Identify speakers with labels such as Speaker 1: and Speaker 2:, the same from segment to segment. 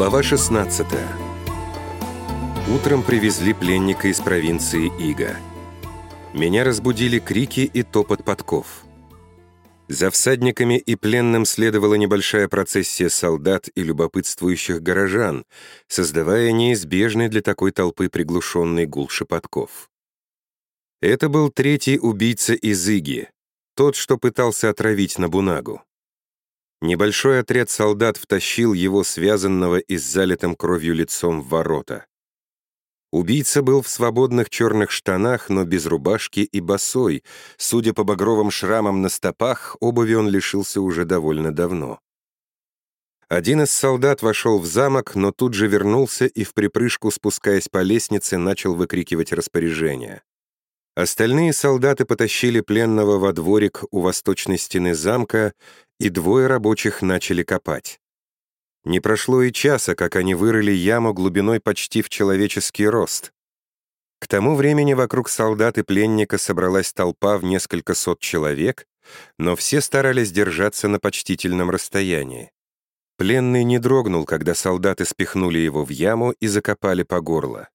Speaker 1: Глава 16 Утром привезли пленника из провинции Ига. Меня разбудили крики и топот подков. За всадниками и пленным следовала небольшая процессия солдат и любопытствующих горожан, создавая неизбежный для такой толпы приглушенный гул шепотков. Это был третий убийца из Иги, тот, что пытался отравить Набунагу. Небольшой отряд солдат втащил его связанного и с залитым кровью лицом в ворота. Убийца был в свободных черных штанах, но без рубашки и босой. Судя по багровым шрамам на стопах, обуви он лишился уже довольно давно. Один из солдат вошел в замок, но тут же вернулся и в припрыжку, спускаясь по лестнице, начал выкрикивать распоряжения. Остальные солдаты потащили пленного во дворик у восточной стены замка, и двое рабочих начали копать. Не прошло и часа, как они вырыли яму глубиной почти в человеческий рост. К тому времени вокруг солдат и пленника собралась толпа в несколько сот человек, но все старались держаться на почтительном расстоянии. Пленный не дрогнул, когда солдаты спихнули его в яму и закопали по горло.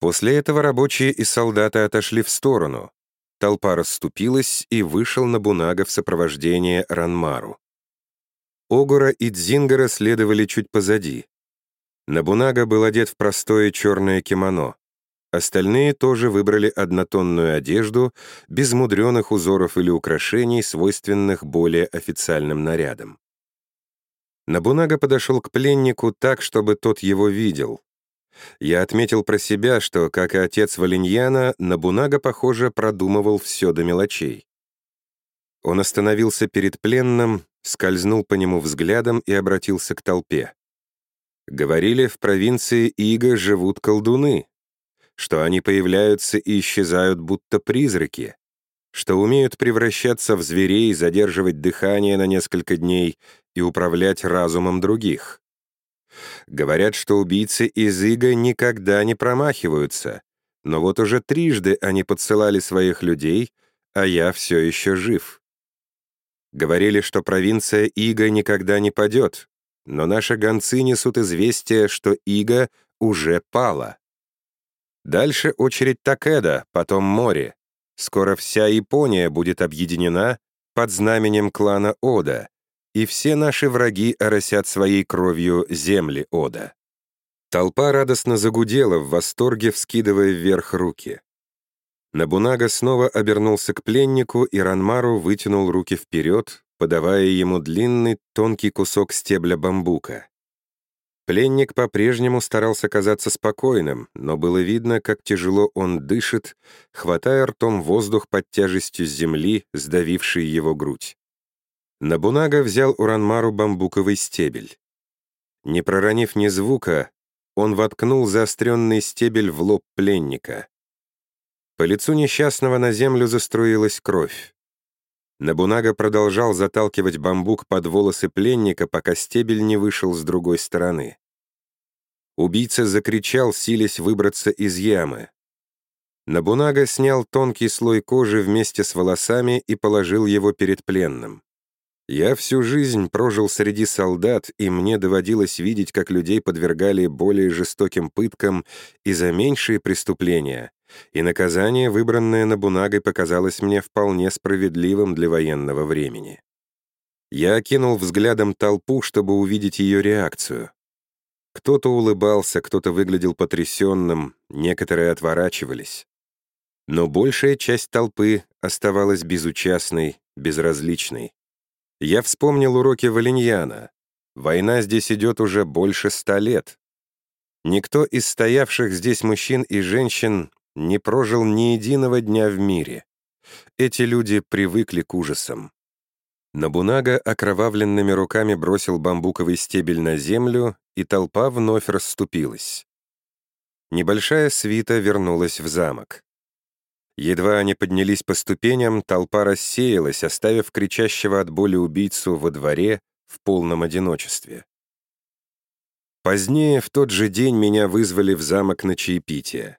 Speaker 1: После этого рабочие и солдаты отошли в сторону. Толпа расступилась, и вышел Набунага в сопровождении Ранмару. Огура и Дзингара следовали чуть позади. Набунага был одет в простое черное кимоно. Остальные тоже выбрали однотонную одежду, без мудреных узоров или украшений, свойственных более официальным нарядам. Набунага подошел к пленнику так, чтобы тот его видел, я отметил про себя, что, как и отец Валиньяна, Набунага, похоже, продумывал все до мелочей. Он остановился перед пленным, скользнул по нему взглядом и обратился к толпе. Говорили, в провинции Ига живут колдуны, что они появляются и исчезают будто призраки, что умеют превращаться в зверей, задерживать дыхание на несколько дней и управлять разумом других. Говорят, что убийцы из Ига никогда не промахиваются, но вот уже трижды они подсылали своих людей, а я все еще жив. Говорили, что провинция Ига никогда не падет, но наши гонцы несут известие, что Ига уже пала. Дальше очередь Такеда, потом море. Скоро вся Япония будет объединена под знаменем клана Ода, и все наши враги оросят своей кровью земли Ода». Толпа радостно загудела в восторге, вскидывая вверх руки. Набунага снова обернулся к пленнику, и Ранмару вытянул руки вперед, подавая ему длинный, тонкий кусок стебля бамбука. Пленник по-прежнему старался казаться спокойным, но было видно, как тяжело он дышит, хватая ртом воздух под тяжестью земли, сдавившей его грудь. Набунага взял у Ранмару бамбуковый стебель. Не проронив ни звука, он воткнул заостренный стебель в лоб пленника. По лицу несчастного на землю заструилась кровь. Набунага продолжал заталкивать бамбук под волосы пленника, пока стебель не вышел с другой стороны. Убийца закричал, силясь выбраться из ямы. Набунага снял тонкий слой кожи вместе с волосами и положил его перед пленным. Я всю жизнь прожил среди солдат, и мне доводилось видеть, как людей подвергали более жестоким пыткам и за меньшие преступления, и наказание, выбранное Набунагой, показалось мне вполне справедливым для военного времени. Я окинул взглядом толпу, чтобы увидеть ее реакцию. Кто-то улыбался, кто-то выглядел потрясенным, некоторые отворачивались. Но большая часть толпы оставалась безучастной, безразличной. Я вспомнил уроки Валиньяна. Война здесь идет уже больше ста лет. Никто из стоявших здесь мужчин и женщин не прожил ни единого дня в мире. Эти люди привыкли к ужасам. Набунага окровавленными руками бросил бамбуковый стебель на землю, и толпа вновь расступилась. Небольшая свита вернулась в замок. Едва они поднялись по ступеням, толпа рассеялась, оставив кричащего от боли убийцу во дворе в полном одиночестве. Позднее, в тот же день, меня вызвали в замок на чаепитие.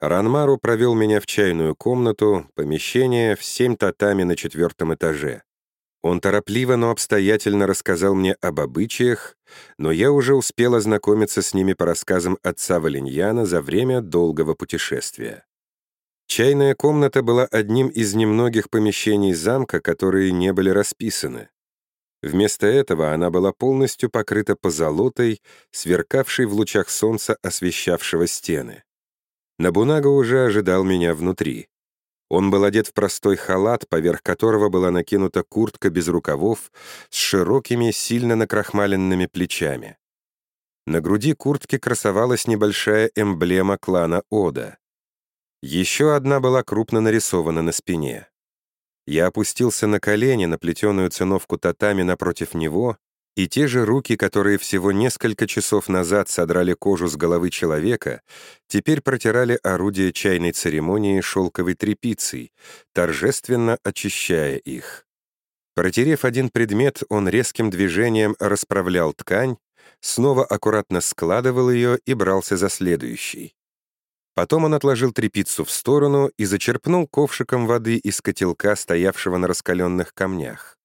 Speaker 1: Ранмару провел меня в чайную комнату, помещение в семь татами на четвертом этаже. Он торопливо, но обстоятельно рассказал мне об обычаях, но я уже успел ознакомиться с ними по рассказам отца Валиньяна за время долгого путешествия. Чайная комната была одним из немногих помещений замка, которые не были расписаны. Вместо этого она была полностью покрыта позолотой, сверкавшей в лучах солнца, освещавшего стены. Набунага уже ожидал меня внутри. Он был одет в простой халат, поверх которого была накинута куртка без рукавов с широкими, сильно накрахмаленными плечами. На груди куртки красовалась небольшая эмблема клана Ода. Еще одна была крупно нарисована на спине. Я опустился на колени на плетеную циновку татами напротив него, и те же руки, которые всего несколько часов назад содрали кожу с головы человека, теперь протирали орудие чайной церемонии шелковой тряпицей, торжественно очищая их. Протерев один предмет, он резким движением расправлял ткань, снова аккуратно складывал ее и брался за следующий. Потом он отложил трепицу в сторону и зачерпнул ковшиком воды из котелка, стоявшего на раскаленных камнях.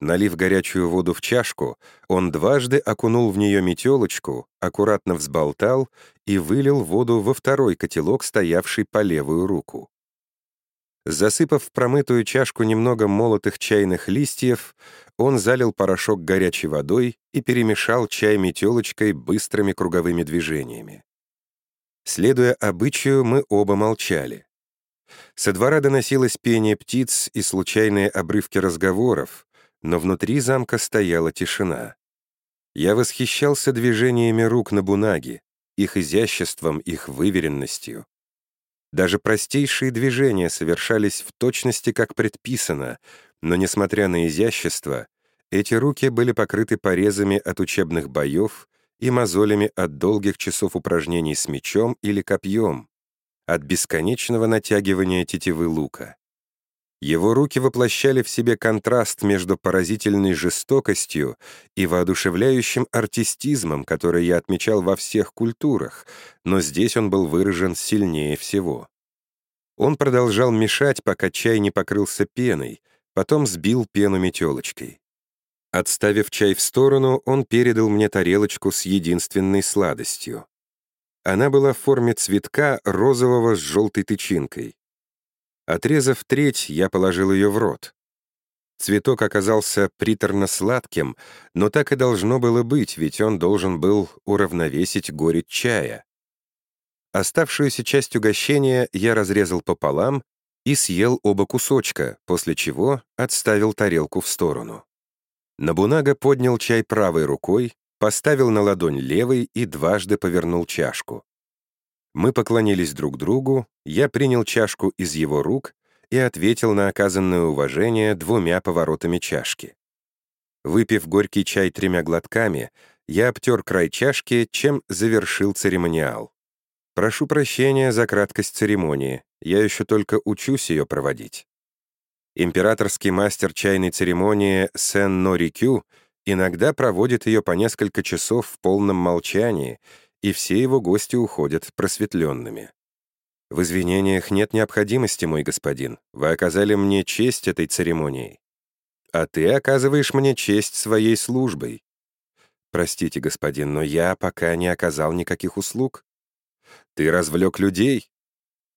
Speaker 1: Налив горячую воду в чашку, он дважды окунул в нее метелочку, аккуратно взболтал и вылил воду во второй котелок, стоявший по левую руку. Засыпав в промытую чашку немного молотых чайных листьев, он залил порошок горячей водой и перемешал чай метелочкой быстрыми круговыми движениями. Следуя обычаю, мы оба молчали. Со двора доносилось пение птиц и случайные обрывки разговоров, но внутри замка стояла тишина. Я восхищался движениями рук на бунаге, их изяществом, их выверенностью. Даже простейшие движения совершались в точности, как предписано, но, несмотря на изящество, эти руки были покрыты порезами от учебных боев и мозолями от долгих часов упражнений с мечом или копьем, от бесконечного натягивания тетивы лука. Его руки воплощали в себе контраст между поразительной жестокостью и воодушевляющим артистизмом, который я отмечал во всех культурах, но здесь он был выражен сильнее всего. Он продолжал мешать, пока чай не покрылся пеной, потом сбил пену метелочкой. Отставив чай в сторону, он передал мне тарелочку с единственной сладостью. Она была в форме цветка розового с желтой тычинкой. Отрезав треть, я положил ее в рот. Цветок оказался приторно-сладким, но так и должно было быть, ведь он должен был уравновесить горечь чая. Оставшуюся часть угощения я разрезал пополам и съел оба кусочка, после чего отставил тарелку в сторону. Набунага поднял чай правой рукой, поставил на ладонь левой и дважды повернул чашку. Мы поклонились друг другу, я принял чашку из его рук и ответил на оказанное уважение двумя поворотами чашки. Выпив горький чай тремя глотками, я обтер край чашки, чем завершил церемониал. Прошу прощения за краткость церемонии, я еще только учусь ее проводить. Императорский мастер чайной церемонии Сен Нори Кю иногда проводит ее по несколько часов в полном молчании, и все его гости уходят просветленными. В извинениях нет необходимости, мой господин. Вы оказали мне честь этой церемонией. А ты оказываешь мне честь своей службой. Простите, господин, но я пока не оказал никаких услуг. Ты развлек людей,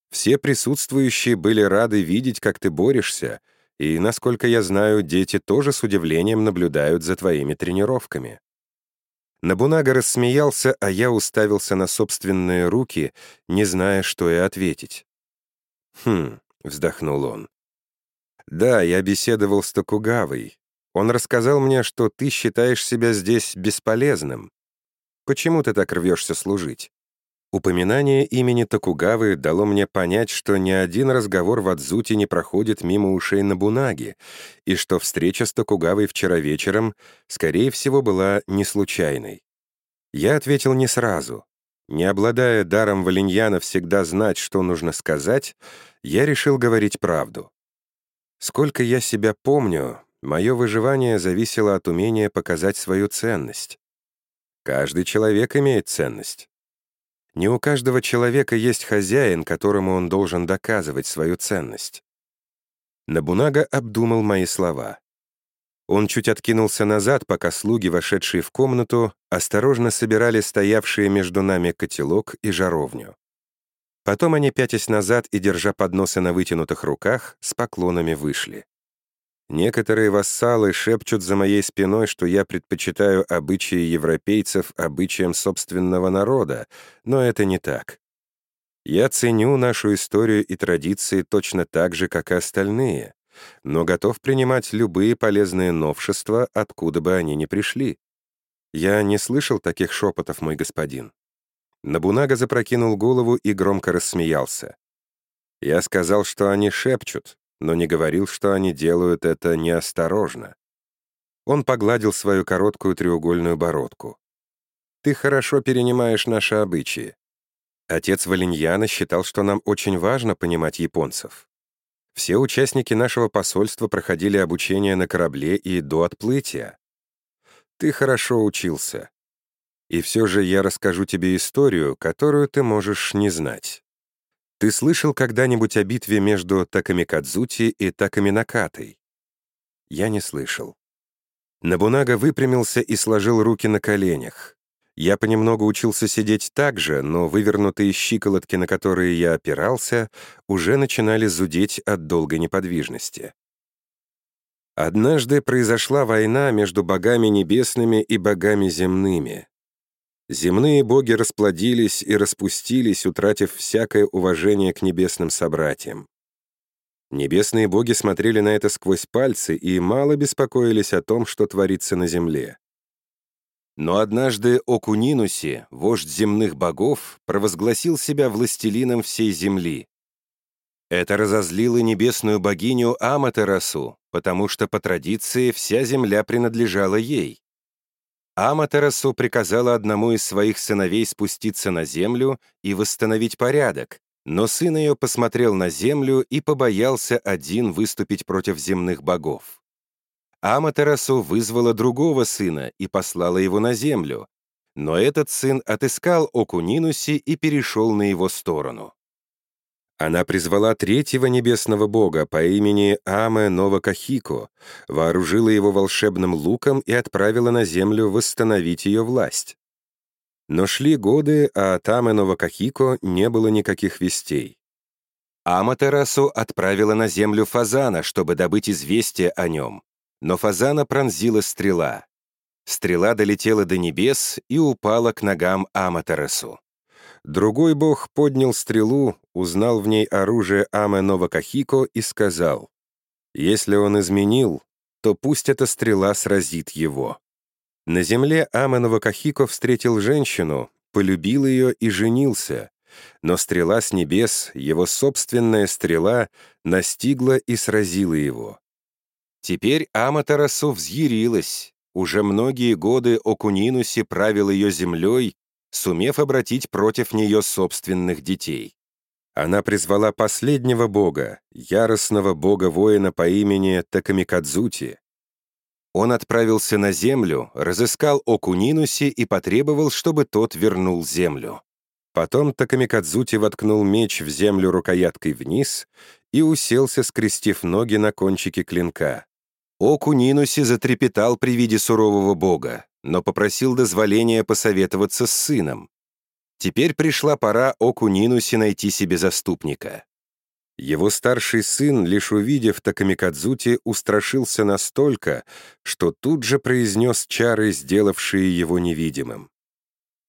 Speaker 1: все присутствующие были рады видеть, как ты борешься, и, насколько я знаю, дети тоже с удивлением наблюдают за твоими тренировками». Набунага рассмеялся, а я уставился на собственные руки, не зная, что и ответить. «Хм», — вздохнул он. «Да, я беседовал с Токугавой. Он рассказал мне, что ты считаешь себя здесь бесполезным. Почему ты так рвешься служить? Упоминание имени Токугавы дало мне понять, что ни один разговор в Адзуте не проходит мимо ушей Набунаги, и что встреча с Токугавой вчера вечером, скорее всего, была не случайной. Я ответил не сразу. Не обладая даром Валиньяна всегда знать, что нужно сказать, я решил говорить правду. Сколько я себя помню, мое выживание зависело от умения показать свою ценность. Каждый человек имеет ценность. Не у каждого человека есть хозяин, которому он должен доказывать свою ценность. Набунага обдумал мои слова. Он чуть откинулся назад, пока слуги, вошедшие в комнату, осторожно собирали стоявшие между нами котелок и жаровню. Потом они, пятясь назад и держа подносы на вытянутых руках, с поклонами вышли. Некоторые вассалы шепчут за моей спиной, что я предпочитаю обычаи европейцев обычаям собственного народа, но это не так. Я ценю нашу историю и традиции точно так же, как и остальные, но готов принимать любые полезные новшества, откуда бы они ни пришли. Я не слышал таких шепотов, мой господин. Набунага запрокинул голову и громко рассмеялся. Я сказал, что они шепчут, но не говорил, что они делают это неосторожно. Он погладил свою короткую треугольную бородку. «Ты хорошо перенимаешь наши обычаи. Отец Валиньяна считал, что нам очень важно понимать японцев. Все участники нашего посольства проходили обучение на корабле и до отплытия. Ты хорошо учился. И все же я расскажу тебе историю, которую ты можешь не знать. Ты слышал когда-нибудь о битве между Такамикадзути и Такаминакатой? Я не слышал. Набунага выпрямился и сложил руки на коленях. Я понемногу учился сидеть так же, но вывернутые щиколотки, на которые я опирался, уже начинали зудеть от долгой неподвижности. Однажды произошла война между богами небесными и богами земными. Земные боги расплодились и распустились, утратив всякое уважение к небесным собратьям. Небесные боги смотрели на это сквозь пальцы и мало беспокоились о том, что творится на земле. Но однажды Окунинуси, вождь земных богов, провозгласил себя властелином всей земли. Это разозлило небесную богиню Аматерасу, потому что по традиции вся земля принадлежала ей. Аматерасу приказала одному из своих сыновей спуститься на землю и восстановить порядок, но сын ее посмотрел на землю и побоялся один выступить против земных богов. Аматерасу вызвала другого сына и послала его на землю, но этот сын отыскал Окунинуси и перешел на его сторону. Она призвала третьего небесного бога по имени Аме Новакахико, вооружила его волшебным луком и отправила на землю восстановить ее власть. Но шли годы, а от Аме Новакахико не было никаких вестей. Аматерасу отправила на землю фазана, чтобы добыть известие о нем, но фазана пронзила стрела. Стрела долетела до небес и упала к ногам Аматерасу. Другой бог поднял стрелу, узнал в ней оружие Аме Новакахико и сказал, «Если он изменил, то пусть эта стрела сразит его». На земле Аме Новакахико встретил женщину, полюбил ее и женился, но стрела с небес, его собственная стрела, настигла и сразила его. Теперь Аматерасу взъярилась. Уже многие годы Окунинуси правил ее землей сумев обратить против нее собственных детей. Она призвала последнего бога, яростного бога-воина по имени Такамикадзути. Он отправился на землю, разыскал Окунинуси и потребовал, чтобы тот вернул землю. Потом Такамикадзути воткнул меч в землю рукояткой вниз и уселся, скрестив ноги на кончике клинка. Окунинуси затрепетал при виде сурового бога но попросил дозволения посоветоваться с сыном. Теперь пришла пора Окунинуси найти себе заступника. Его старший сын, лишь увидев Такамикадзути, устрашился настолько, что тут же произнес чары, сделавшие его невидимым.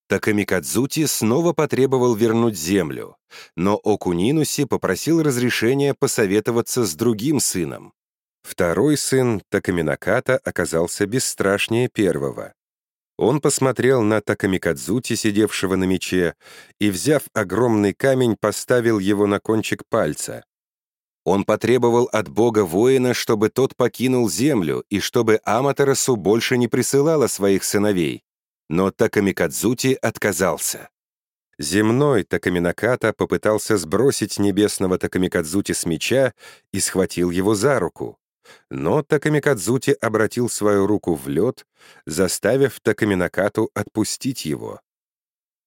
Speaker 1: Такамикадзути снова потребовал вернуть землю, но Окунинуси попросил разрешения посоветоваться с другим сыном. Второй сын Такаминаката оказался бесстрашнее первого. Он посмотрел на Такамикадзути, сидевшего на мече, и, взяв огромный камень, поставил его на кончик пальца. Он потребовал от бога воина, чтобы тот покинул землю и чтобы Аматерасу больше не присылала своих сыновей. Но Такамикадзути отказался. Земной Такаминаката попытался сбросить небесного Такамикадзути с меча и схватил его за руку. Но Такамикадзути обратил свою руку в лед, заставив Такаминакату отпустить его.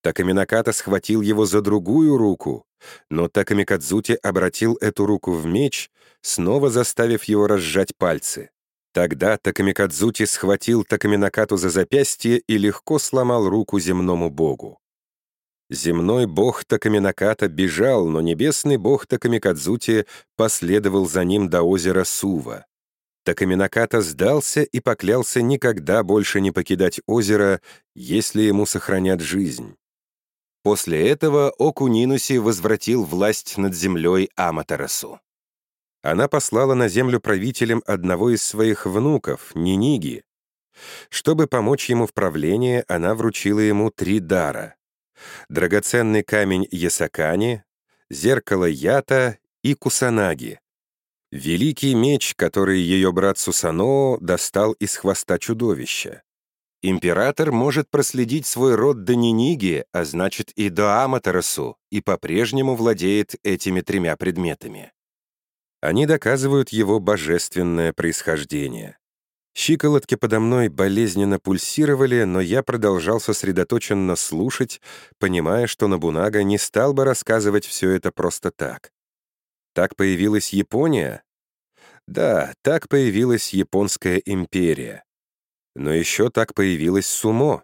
Speaker 1: Такаминаката схватил его за другую руку, но Такамикадзути обратил эту руку в меч, снова заставив его разжать пальцы. Тогда Такамикадзути схватил Такаминакату за запястье и легко сломал руку земному богу. Земной бог Такаминаката бежал, но небесный бог Такамикадзути последовал за ним до озера Сува. Такаминаката сдался и поклялся никогда больше не покидать озеро, если ему сохранят жизнь. После этого Окунинуси возвратил власть над землей Аматерасу. Она послала на землю правителем одного из своих внуков, Ниниги. Чтобы помочь ему в правлении, она вручила ему три дара драгоценный камень Ясакани, зеркало Ята и Кусанаги. Великий меч, который ее брат Сусаноо достал из хвоста чудовища. Император может проследить свой род до Ниниги, а значит и до Аматерасу, и по-прежнему владеет этими тремя предметами. Они доказывают его божественное происхождение. Щиколотки подо мной болезненно пульсировали, но я продолжал сосредоточенно слушать, понимая, что Набунага не стал бы рассказывать все это просто так. Так появилась Япония? Да, так появилась Японская империя. Но еще так появилась сумо.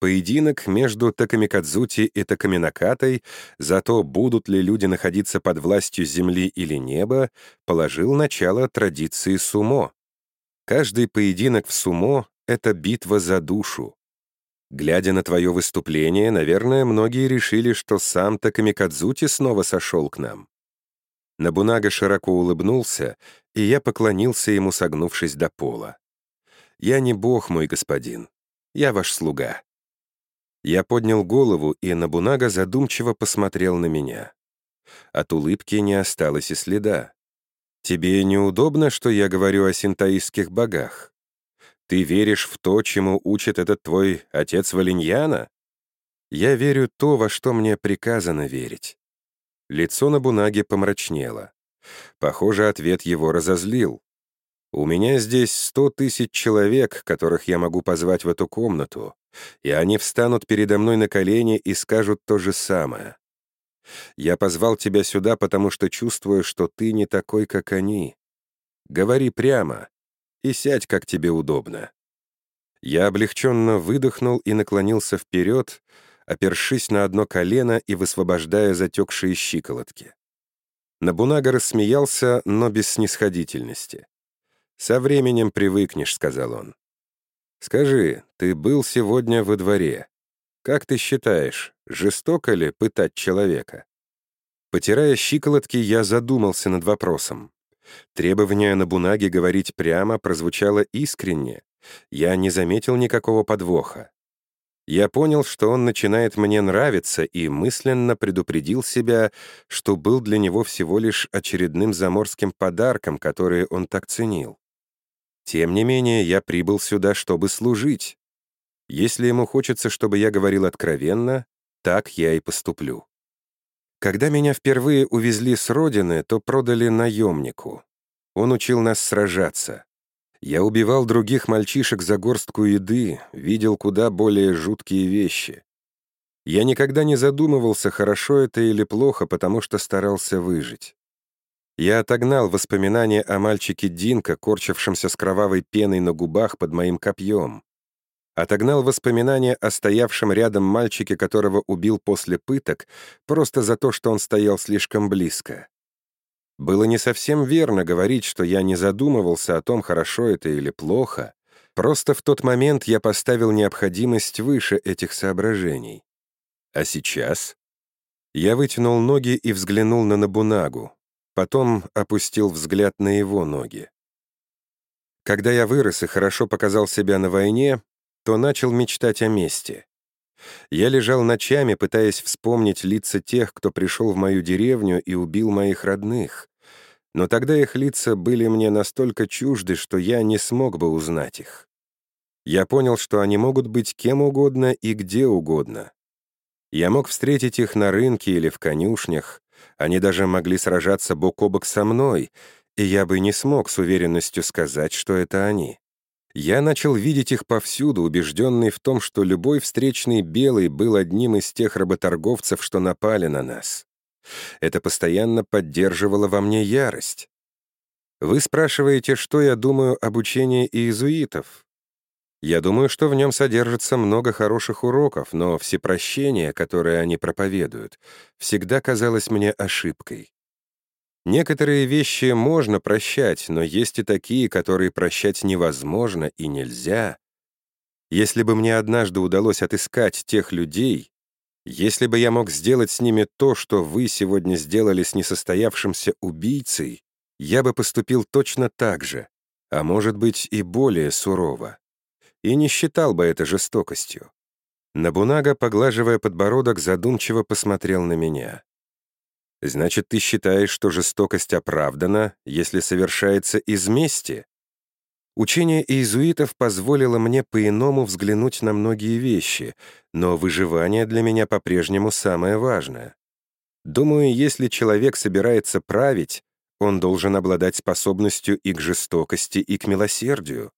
Speaker 1: Поединок между Такамикадзути и Такаминакатой за то, будут ли люди находиться под властью земли или неба, положил начало традиции сумо. Каждый поединок в сумо — это битва за душу. Глядя на твое выступление, наверное, многие решили, что сам Такамикадзути снова сошел к нам. Набунага широко улыбнулся, и я поклонился ему, согнувшись до пола. «Я не бог, мой господин. Я ваш слуга». Я поднял голову, и Набунага задумчиво посмотрел на меня. От улыбки не осталось и следа. Тебе неудобно, что я говорю о синтаистских богах? Ты веришь в то, чему учит этот твой отец Валиньяна? Я верю то, во что мне приказано верить. Лицо на бунаге помрачнело. Похоже, ответ его разозлил. У меня здесь сто тысяч человек, которых я могу позвать в эту комнату, и они встанут передо мной на колени и скажут то же самое. Я позвал тебя сюда, потому что чувствую, что ты не такой, как они. Говори прямо и сядь, как тебе удобно». Я облегченно выдохнул и наклонился вперед, опершись на одно колено и высвобождая затекшие щиколотки. Набунага рассмеялся, но без снисходительности. «Со временем привыкнешь», — сказал он. «Скажи, ты был сегодня во дворе. Как ты считаешь, жестоко ли пытать человека? Потирая щиколотки, я задумался над вопросом. Требование на бунаге говорить прямо прозвучало искренне. Я не заметил никакого подвоха. Я понял, что он начинает мне нравиться, и мысленно предупредил себя, что был для него всего лишь очередным заморским подарком, который он так ценил. Тем не менее, я прибыл сюда, чтобы служить. Если ему хочется, чтобы я говорил откровенно, так я и поступлю. Когда меня впервые увезли с родины, то продали наемнику. Он учил нас сражаться. Я убивал других мальчишек за горстку еды, видел куда более жуткие вещи. Я никогда не задумывался, хорошо это или плохо, потому что старался выжить. Я отогнал воспоминания о мальчике Динка, корчившемся с кровавой пеной на губах под моим копьем отогнал воспоминания о стоявшем рядом мальчике, которого убил после пыток, просто за то, что он стоял слишком близко. Было не совсем верно говорить, что я не задумывался о том, хорошо это или плохо. Просто в тот момент я поставил необходимость выше этих соображений. А сейчас? Я вытянул ноги и взглянул на Набунагу. Потом опустил взгляд на его ноги. Когда я вырос и хорошо показал себя на войне, то начал мечтать о мести. Я лежал ночами, пытаясь вспомнить лица тех, кто пришел в мою деревню и убил моих родных. Но тогда их лица были мне настолько чужды, что я не смог бы узнать их. Я понял, что они могут быть кем угодно и где угодно. Я мог встретить их на рынке или в конюшнях, они даже могли сражаться бок о бок со мной, и я бы не смог с уверенностью сказать, что это они. Я начал видеть их повсюду, убежденный в том, что любой встречный белый был одним из тех работорговцев, что напали на нас. Это постоянно поддерживало во мне ярость. Вы спрашиваете, что я думаю об учении иезуитов? Я думаю, что в нем содержится много хороших уроков, но всепрощение, которое они проповедуют, всегда казалось мне ошибкой. Некоторые вещи можно прощать, но есть и такие, которые прощать невозможно и нельзя. Если бы мне однажды удалось отыскать тех людей, если бы я мог сделать с ними то, что вы сегодня сделали с несостоявшимся убийцей, я бы поступил точно так же, а может быть и более сурово. И не считал бы это жестокостью. Набунага, поглаживая подбородок, задумчиво посмотрел на меня. «Значит, ты считаешь, что жестокость оправдана, если совершается из мести?» Учение иезуитов позволило мне по-иному взглянуть на многие вещи, но выживание для меня по-прежнему самое важное. Думаю, если человек собирается править, он должен обладать способностью и к жестокости, и к милосердию.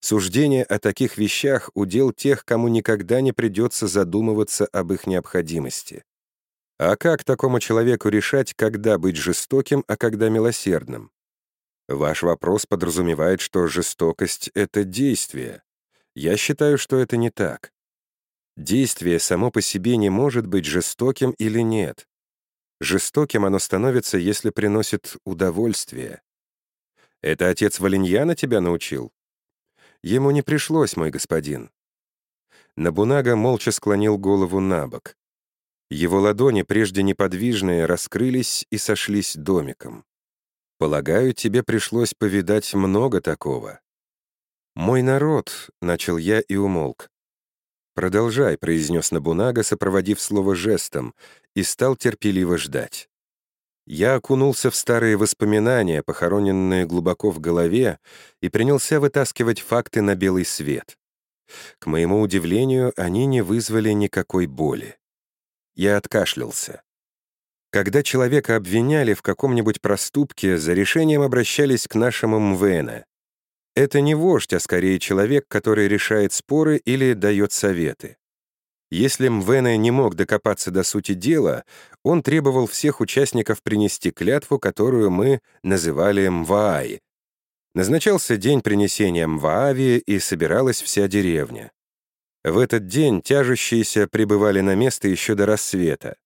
Speaker 1: Суждение о таких вещах — удел тех, кому никогда не придется задумываться об их необходимости. А как такому человеку решать, когда быть жестоким, а когда милосердным? Ваш вопрос подразумевает, что жестокость — это действие. Я считаю, что это не так. Действие само по себе не может быть жестоким или нет. Жестоким оно становится, если приносит удовольствие. Это отец Валиньяна тебя научил? Ему не пришлось, мой господин. Набунага молча склонил голову на бок. Его ладони, прежде неподвижные, раскрылись и сошлись домиком. Полагаю, тебе пришлось повидать много такого. «Мой народ», — начал я и умолк. «Продолжай», — произнес Набунага, сопроводив слово жестом, и стал терпеливо ждать. Я окунулся в старые воспоминания, похороненные глубоко в голове, и принялся вытаскивать факты на белый свет. К моему удивлению, они не вызвали никакой боли. Я откашлялся. Когда человека обвиняли в каком-нибудь проступке, за решением обращались к нашему МВН. Это не вождь, а скорее человек, который решает споры или дает советы. Если Мвене не мог докопаться до сути дела, он требовал всех участников принести клятву, которую мы называли Мвааи. Назначался день принесения Мваави, и собиралась вся деревня. В этот день тяжущиеся прибывали на место еще до рассвета.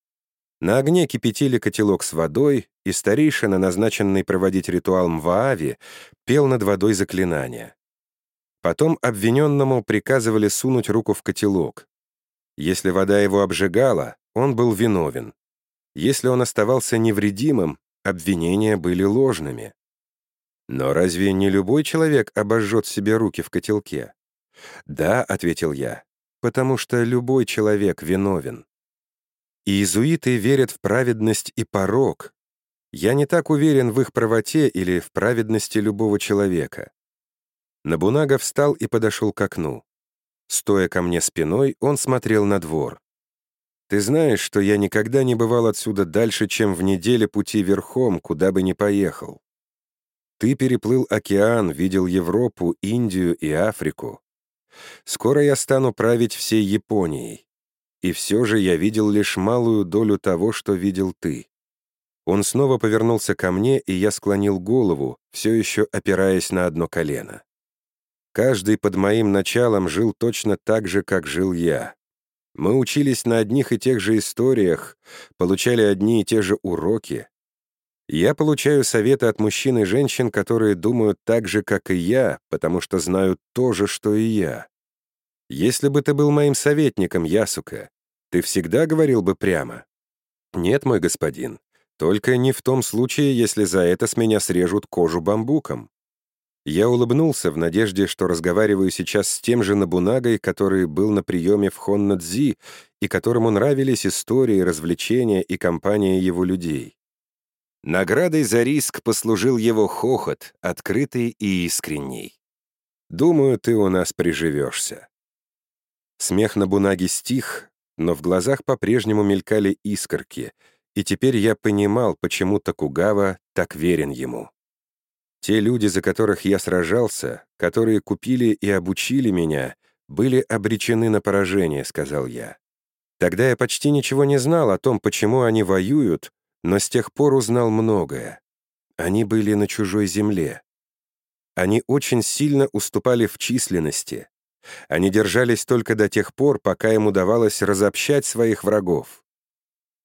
Speaker 1: На огне кипятили котелок с водой, и старейшина, назначенный проводить ритуал Мваави, пел над водой заклинания. Потом обвиненному приказывали сунуть руку в котелок. Если вода его обжигала, он был виновен. Если он оставался невредимым, обвинения были ложными. Но разве не любой человек обожжет себе руки в котелке? «Да», — ответил я, — «потому что любой человек виновен». Иезуиты верят в праведность и порог. Я не так уверен в их правоте или в праведности любого человека. Набунага встал и подошел к окну. Стоя ко мне спиной, он смотрел на двор. «Ты знаешь, что я никогда не бывал отсюда дальше, чем в неделе пути верхом, куда бы ни поехал. Ты переплыл океан, видел Европу, Индию и Африку. Скоро я стану править всей Японией. И все же я видел лишь малую долю того, что видел ты. Он снова повернулся ко мне, и я склонил голову, все еще опираясь на одно колено. Каждый под моим началом жил точно так же, как жил я. Мы учились на одних и тех же историях, получали одни и те же уроки. Я получаю советы от мужчин и женщин, которые думают так же, как и я, потому что знают то же, что и я. Если бы ты был моим советником, Ясука, ты всегда говорил бы прямо. Нет, мой господин, только не в том случае, если за это с меня срежут кожу бамбуком. Я улыбнулся в надежде, что разговариваю сейчас с тем же Набунагой, который был на приеме в Хоннадзи и которому нравились истории, развлечения и компания его людей. Наградой за риск послужил его хохот, открытый и искренний. «Думаю, ты у нас приживешься». Смех на бунаге стих, но в глазах по-прежнему мелькали искорки, и теперь я понимал, почему Токугава так верен ему. Те люди, за которых я сражался, которые купили и обучили меня, были обречены на поражение, сказал я. Тогда я почти ничего не знал о том, почему они воюют, но с тех пор узнал многое. Они были на чужой земле. Они очень сильно уступали в численности. Они держались только до тех пор, пока им удавалось разобщать своих врагов.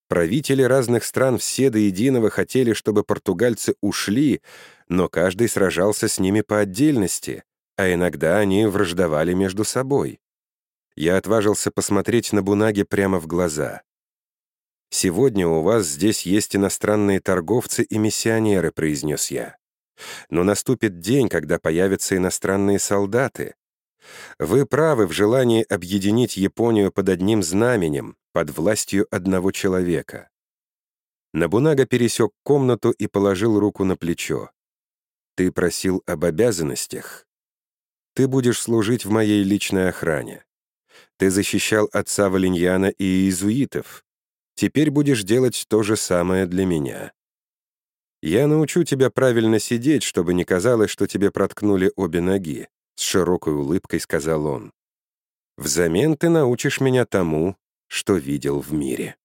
Speaker 1: Правители разных стран все до единого хотели, чтобы португальцы ушли, но каждый сражался с ними по отдельности, а иногда они враждовали между собой. Я отважился посмотреть на Бунаги прямо в глаза. «Сегодня у вас здесь есть иностранные торговцы и миссионеры», — произнес я. «Но наступит день, когда появятся иностранные солдаты. Вы правы в желании объединить Японию под одним знаменем, под властью одного человека». Набунага пересек комнату и положил руку на плечо. «Ты просил об обязанностях. Ты будешь служить в моей личной охране. Ты защищал отца Валиньяна и иезуитов. Теперь будешь делать то же самое для меня. Я научу тебя правильно сидеть, чтобы не казалось, что тебе проткнули обе ноги», — с широкой улыбкой сказал он. «Взамен ты научишь меня тому, что видел в мире».